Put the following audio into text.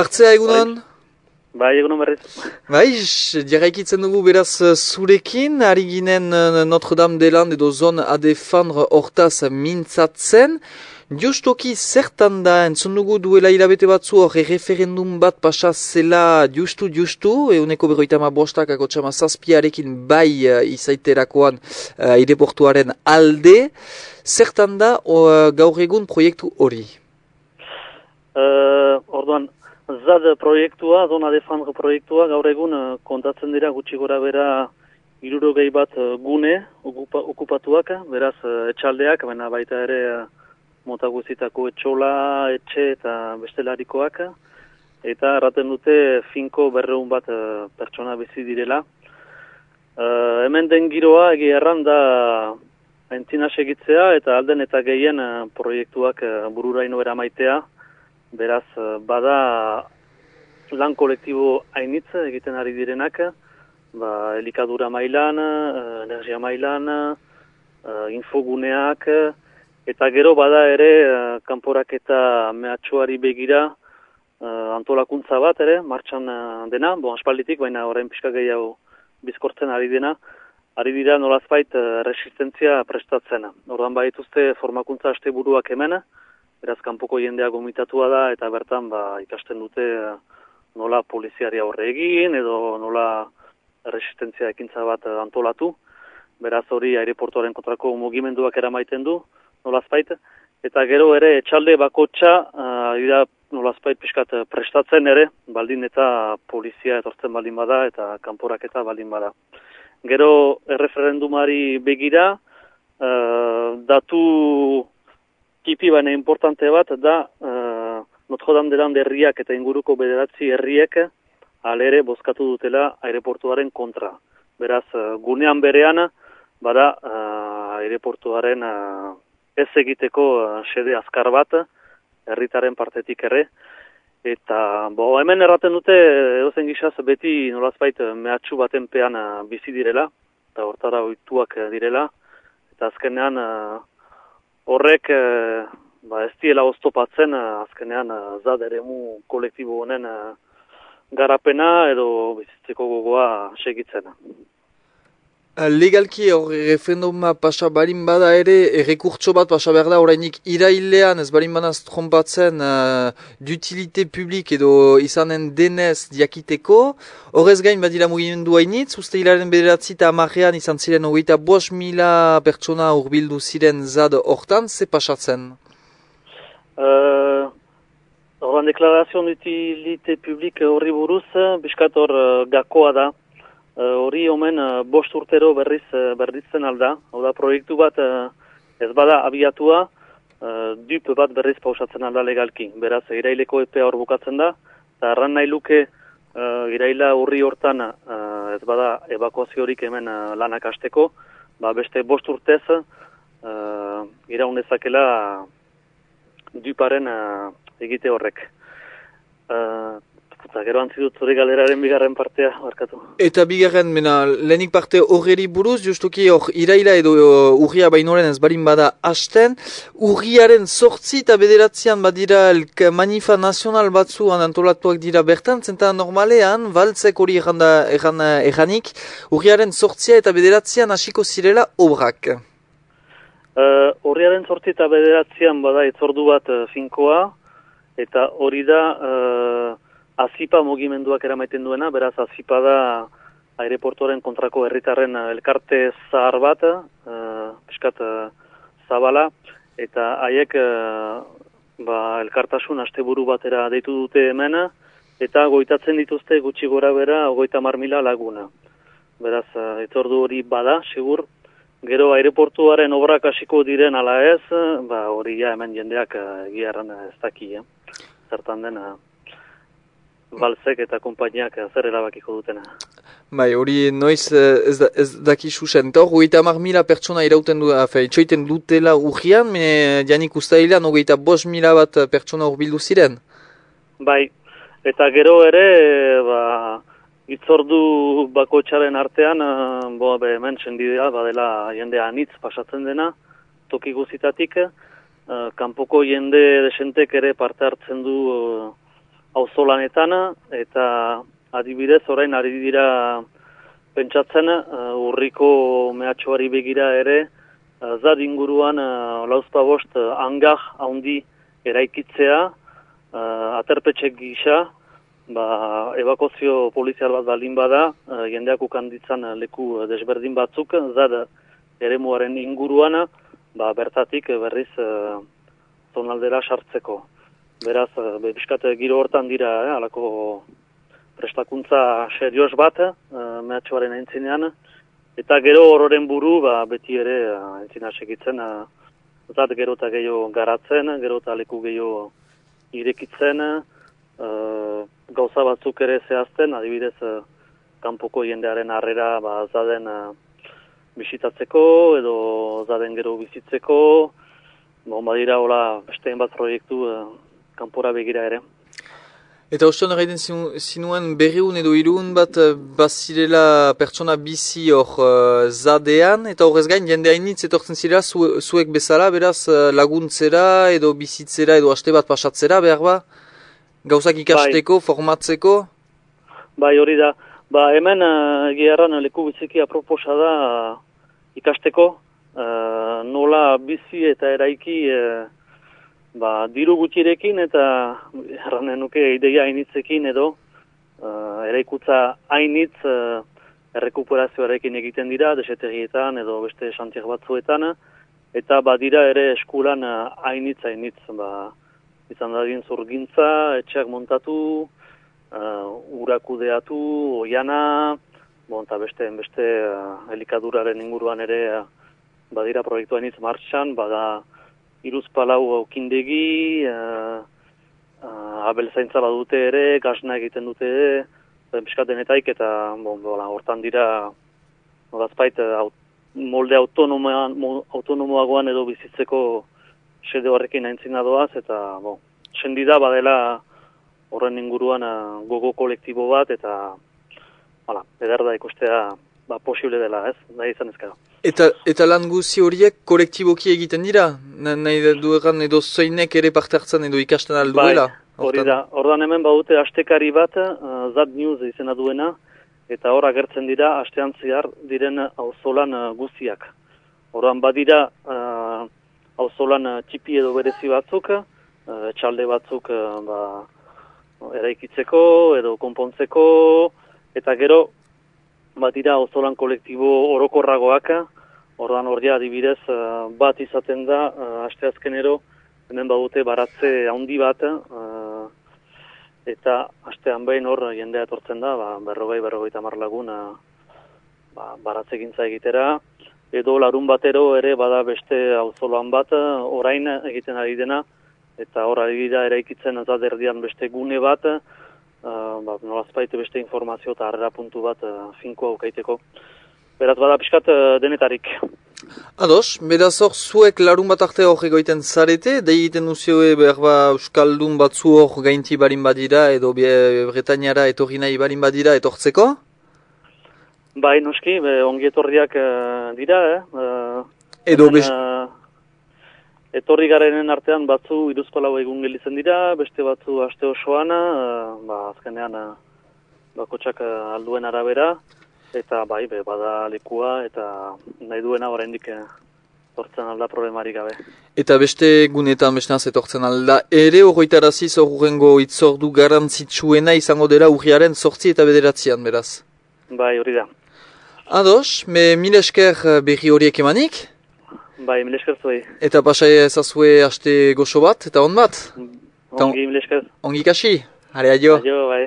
Artzea egunon? Bai, egunon berriz. Bai, jarraikitzen dugu beraz zurekin, ari ginen Notre-Dame de Land edo zon adefandr hortaz mintzatzen. Justoki zertan da, entzun dugu duela hilabete batzu hor, referendum bat pasa zela justu, justu, euneko berroita ma bostak akotxama zazpiarekin bai uh, izaiterakoan uh, aireportuaren alde. Zertan da uh, gaur egun proiektu hori? Uh, orduan, ZAD proiektua, Zona Defandre proiektua, gaur egun uh, kontatzen dira gutxi gora bera irurogei bat uh, gune okupa, okupatuak, beraz uh, etxaldeak, baina baita ere mota guzitako etxola, etxe eta bestelarikoak, eta erraten dute finko berreun bat pertsona bizi direla. Uh, hemen den giroa egi erran da entzina segitzea eta alden eta gehien proiektuak bururaino eramaitea, beraz bada lan kolektibo hainitz egiten ari direnak, ba, elikadura mailan, energia mailan, infoguneak, Eta gero bada ere, kanporak eta mehatxuari begira antolakuntza bat ere, martxan dena, bon, aspalditik, baina orain pixka gehiago bizkortzen ari dena, ari dira nolazbait resistentzia prestatzen. Ordan baituzte formakuntza aste buruak hemen, beraz kanpoko jendea gomitatua da, eta bertan ba, ikasten dute nola poliziari aurre egin, edo nola resistentzia ekintza bat antolatu. Beraz hori aireportuaren kontrako mugimenduak eramaiten du, nolazpait, eta gero ere etxalde bakotxa, uh, dira nolazpait pixkat prestatzen ere, baldin eta polizia etortzen baldin bada eta kanporak eta baldin bada. Gero erreferendumari begira, uh, datu kipi baina importante bat da uh, Notre Dame herriak eta inguruko bederatzi herriek alere bozkatu dutela aireportuaren kontra. Beraz, gunean berean, bada uh, aireportuaren uh, ez egiteko uh, xede azkar bat, herritaren partetik ere, eta bo, hemen erraten dute, edozen gizaz, beti nolazbait eh, mehatxu baten pean uh, bizi direla, eta hortara oituak direla, eta azkenean horrek uh, ba, ez diela oztopatzen, uh, azkenean uh, zad ere mu kolektibo honen garapena edo bizitzeko gogoa segitzen. Eh, legalki hor referenduma pasa barin bada ere, errekurtso bat pasa behar da, orainik irailean ez barin banaz trompatzen uh, dutilite publik edo izanen denez diakiteko. Horrez gain badira mugimendu hainitz, uste hilaren bederatzi eta amarrean izan ziren hogeita boas mila pertsona urbildu ziren zad hortan, ze pasatzen? Uh, Horran deklarazion dutilite publik horri buruz, biskator uh, gakoa da. Eh, hori omen uh, bost urtero berriz uh, berritzen alda. Hau da, proiektu bat ez bada abiatua, dup bat berriz pausatzen alda legalki. Beraz, iraileko epea hor bukatzen da, eta erran nahi luke iraila urri hortan ez bada evakuaziorik hemen lanak asteko, ba, beste bost urtez uh, iraunezakela duparen uh, egite horrek. Uh, Eta gero dut zure galeraren bigarren partea, barkatu. Eta bigarren, mena, lehenik parte horreri buruz, justuki hor, iraila edo uh, urria bainoren ez barin bada hasten, urriaren sortzi eta bederatzean badira manifa nazional batzuan antolatuak dira bertan, zenta normalean, baltzek hori erranda, erranda, erranik, urriaren sortzia eta bederatzean hasiko zirela obrak. Uh, urriaren sortzi eta bederatzean bada etzordu bat uh, finkoa, eta hori da... Uh, azipa mugimenduak eramaiten duena, beraz azipa da aireportuaren kontrako herritarren eh, elkarte zahar bat, uh, piskat uh, zabala, eta haiek uh, ba, elkartasun asteburu batera deitu dute hemen, eta goitatzen dituzte gutxi gora bera, goita marmila laguna. Beraz, etordu hori bada, sigur, gero aireportuaren obrak hasiko diren ala ez, ba, hori ja hemen jendeak uh, egiarran ez daki, zertan dena balzek eta konpainiak zer erabakiko dutena. Bai, hori noiz eh, ez, da, ez daki susen. Eta hori eta mila pertsona irauten du, afe, itxoiten dutela urgian, me janik ustailean hori eta bos mila bat pertsona urbildu ziren. Bai, eta gero ere, ba, itzordu bako txaren artean, eh, bo, be, hemen txendidea, badela jendea anitz pasatzen dena, toki guzitatik, kanpoko jende desentek ere parte hartzen du auzolanetan eta adibidez orain ari dira pentsatzen uh, urriko mehatxoari begira ere uh, zad inguruan uh, lauzpa bost uh, hangar haundi eraikitzea uh, aterpetxek gisa ba, evakuazio polizial bat baldin bada uh, jendeak ukanditzan leku desberdin batzuk zad eremuaren inguruan ba, bertatik berriz uh, zonaldera sartzeko. Beraz, uh, giro hortan dira, eh, alako prestakuntza serioz bat, uh, mehatxoaren aintzinean, eta gero hororen buru, ba, beti ere uh, aintzina segitzen, uh, zat gero eta gehiago garatzen, gero eta leku gehiago irekitzen, uh, gauza batzuk ere zehazten, adibidez, kanpoko jendearen harrera ba, zaden bisitatzeko edo zaden gero bizitzeko, bon, badira hola beste proiektu kanpora begira ere. Eta ostion horreiten zinuen berriun edo irun bat eh, bazirela pertsona bizi hor uh, zadean, eta horrez gain jende hainitz etortzen zirela zuek bezala, beraz laguntzera edo bizitzera edo haste bat pasatzera, behar ba? Gauzak ikasteko, bai. formatzeko? Bai, hori da. Ba, hemen uh, egiarran leku biziki aproposa da ikasteko, uh, nola bizi eta eraiki uh, ba, diru gutxirekin eta erranen nuke ideia hainitzekin edo uh, eraikutza hainitz uh, errekuperazioarekin egiten dira, desetegietan edo beste santiak batzuetan, eta badira ere eskulan hainitz hainitz, ba, izan da zurgintza, etxeak montatu, uh, urakudeatu, oiana, bon, eta beste, beste uh, helikaduraren inguruan ere uh, badira proiektuan hitz martxan, bada iruz palau okindegi, uh, uh, abel zaintza badute ere, gasna egiten dute piskat denetaik, eta bon, bola, hortan dira nolazpait aut, molde autonomoagoan edo bizitzeko sede horrekin aintzina doaz, eta bon, sendida badela horren inguruan gogo kolektibo bat, eta eder da ikustea ba, posible dela, ez? Nahi izan ezkera. Eta, eta lan guzi horiek kolektiboki egiten dira? Nahi du egan edo zoinek ere parte hartzen edo ikasten alduela? Bai, hori da. Hordan hemen badute astekari bat, uh, Zad News izena duena, eta hor agertzen dira, astean zehar diren auzolan uh, guziak. Hordan badira uh, auzolan uh, txipi edo berezi batzuk, uh, txalde batzuk uh, ba, eraikitzeko edo konpontzeko, eta gero bat dira ozolan kolektibo orokorragoak, ordan ordia adibidez eh, bat izaten da, uh, asteazkenero, hemen badute baratze handi bat, uh, eta astean behin hor jendea etortzen da, ba, berrogei, berrogei tamar lagun ba, baratze gintza egitera, edo larun batero ere bada beste auzoloan bat, orain egiten ari dena, eta hor ari da eraikitzen azaderdian beste gune bat, uh, ba, nolazpaitu beste informazio eta harrera puntu bat uh, finko aukaiteko. Beraz, bada pixkat uh, denetarik. Ados, beraz hor zuek larun bat arte hor egoiten zarete, da egiten uzioe behar ba Euskaldun batzu hor gainti barin badira edo Bretañara etorri nahi barin badira etortzeko? Bai, noski, be, ongi etorriak uh, dira, eh? Uh, edo best... Etorri garenen artean batzu iruzko lau egun gelitzen dira, beste batzu aste osoan, uh, ba, azkenean uh, bakotxak uh, alduen arabera, eta bai, be, bada lekua, eta nahi duena oraindik uh, tortzen alda problemarik gabe. Eta beste gunetan beste etortzen alda, ere horretaraziz horrengo itzordu garantzitsuena izango dela urriaren sortzi eta bederatzean, beraz? Bai, hori da. Ados, me mil esker berri horiek emanik? Bai, mil esker zuei. Eta pasai ezazue haste goxo bat, eta on bat? Ongi, mil esker. Ongi kasi? Hare, adio. Adio, bai.